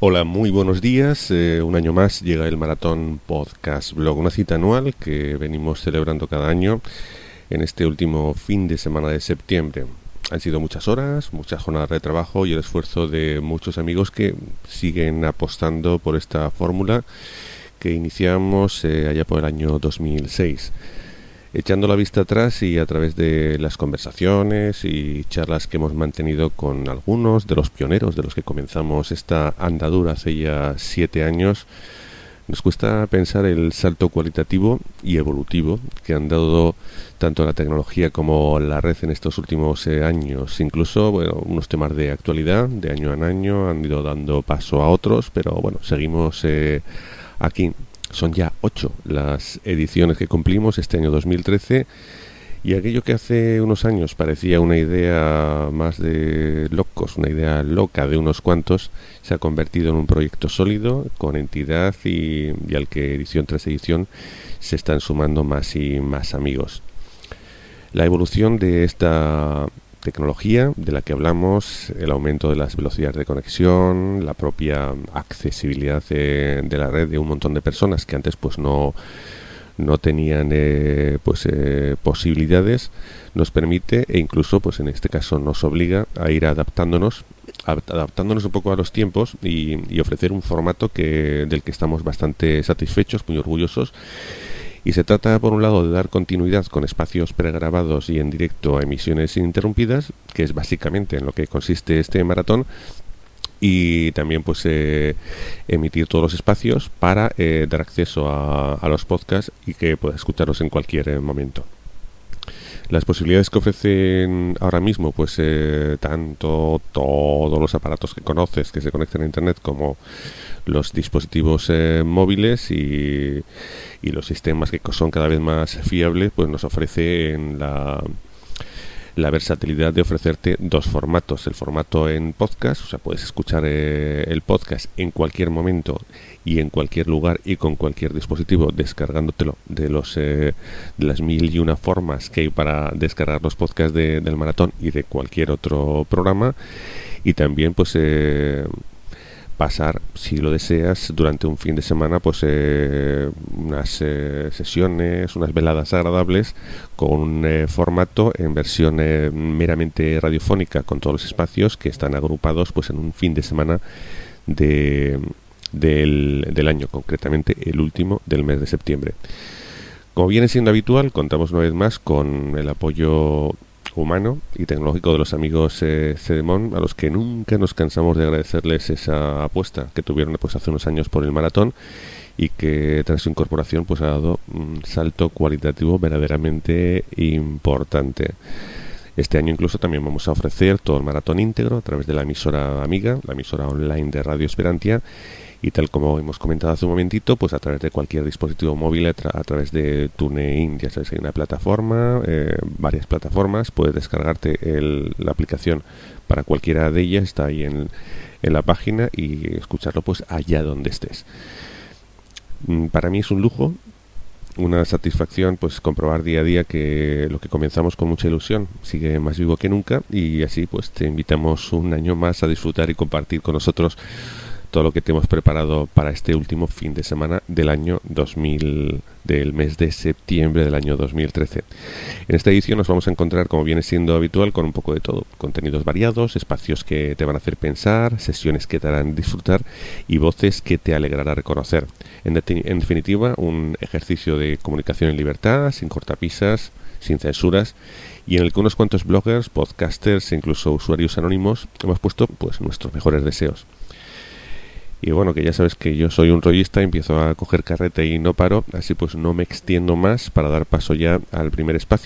Hola, muy buenos días. Eh, un año más llega el Maratón Podcast Blog, una cita anual que venimos celebrando cada año en este último fin de semana de septiembre. Han sido muchas horas, muchas jornadas de trabajo y el esfuerzo de muchos amigos que siguen apostando por esta fórmula que iniciamos eh, allá por el año 2006 echando la vista atrás y a través de las conversaciones y charlas que hemos mantenido con algunos de los pioneros de los que comenzamos esta andadura hace ya siete años, nos cuesta pensar el salto cualitativo y evolutivo que han dado tanto la tecnología como la red en estos últimos eh, años. Incluso unos temas de actualidad, de año en año, han ido dando paso a otros, pero bueno, seguimos eh, aquí son ya ocho las ediciones que cumplimos este año 2013 y aquello que hace unos años parecía una idea más de locos, una idea loca de unos cuantos, se ha convertido en un proyecto sólido, con entidad y, al que edición tras edición se están sumando más y más amigos. La evolución de esta tecnología de la que hablamos, el aumento de las velocidades de conexión, la propia accesibilidad de, la red de un montón de personas que antes pues no no tenían eh, pues eh, posibilidades nos permite e incluso pues en este caso nos obliga a ir adaptándonos adaptándonos un poco a los tiempos y, y ofrecer un formato que del que estamos bastante satisfechos muy orgullosos y se trata, por un lado, de dar continuidad con espacios pregrabados y en directo a emisiones ininterrumpidas, que es básicamente en lo que consiste este maratón, y también pues eh, emitir todos los espacios para eh, dar acceso a, los podcasts y que pueda escucharlos en cualquier eh, momento. Las posibilidades que ofrecen ahora mismo, pues tanto todos los aparatos que conoces que se conectan a Internet como los dispositivos móviles y y los sistemas que son cada vez más fiables pues nos ofrecen la, la versatilidad de ofrecerte dos formatos. El formato en podcast, o sea, puedes escuchar eh, el podcast en cualquier momento y en cualquier lugar y con cualquier dispositivo, descargándotelo de, los, eh, de las mil y una formas que hay para descargar los podcasts del maratón y de cualquier otro programa. Y también, pues, eh, pasar, si lo deseas, durante un fin de semana, pues eh, unas eh, sesiones, unas veladas agradables con un eh, formato en versión meramente radiofónica con todos los espacios que están agrupados pues en un fin de semana de, del, del año, concretamente el último del mes de septiembre. Como viene siendo habitual, contamos una vez más con el apoyo humano y tecnológico de los amigos eh, Cedemon, a los que nunca nos cansamos de agradecerles esa apuesta que tuvieron pues hace unos años por el maratón y que tras su incorporación pues ha dado un salto cualitativo verdaderamente importante. Este año incluso también vamos a ofrecer todo el maratón íntegro a través de la emisora amiga, la emisora online de Radio Esperantia y tal como hemos comentado hace un momentito, pues a través de cualquier dispositivo móvil, a, través de TuneIn, ya sabes, hay una plataforma, eh, varias plataformas, puedes descargarte la aplicación para cualquiera de ellas, está ahí en, en la página y escucharlo pues allá donde estés. Mm, para mí es un lujo, una satisfacción pues comprobar día a día que lo que comenzamos con mucha ilusión sigue más vivo que nunca y así pues te invitamos un año más a disfrutar y compartir con nosotros todo lo que te hemos preparado para este último fin de semana del año 2000, del mes de septiembre del año 2013. En esta edición nos vamos a encontrar, como viene siendo habitual, con un poco de todo. Contenidos variados, espacios que te van a hacer pensar, sesiones que te harán disfrutar y voces que te alegrará reconocer. En, en definitiva, un ejercicio de comunicación en libertad, sin cortapisas, sin censuras y en el que unos cuantos bloggers, podcasters e incluso usuarios anónimos hemos puesto pues nuestros mejores deseos. Y bueno, que ya sabes que yo soy un rollista, empiezo a coger carrete y no paro, así pues no me extiendo más para dar paso ya al primer espacio.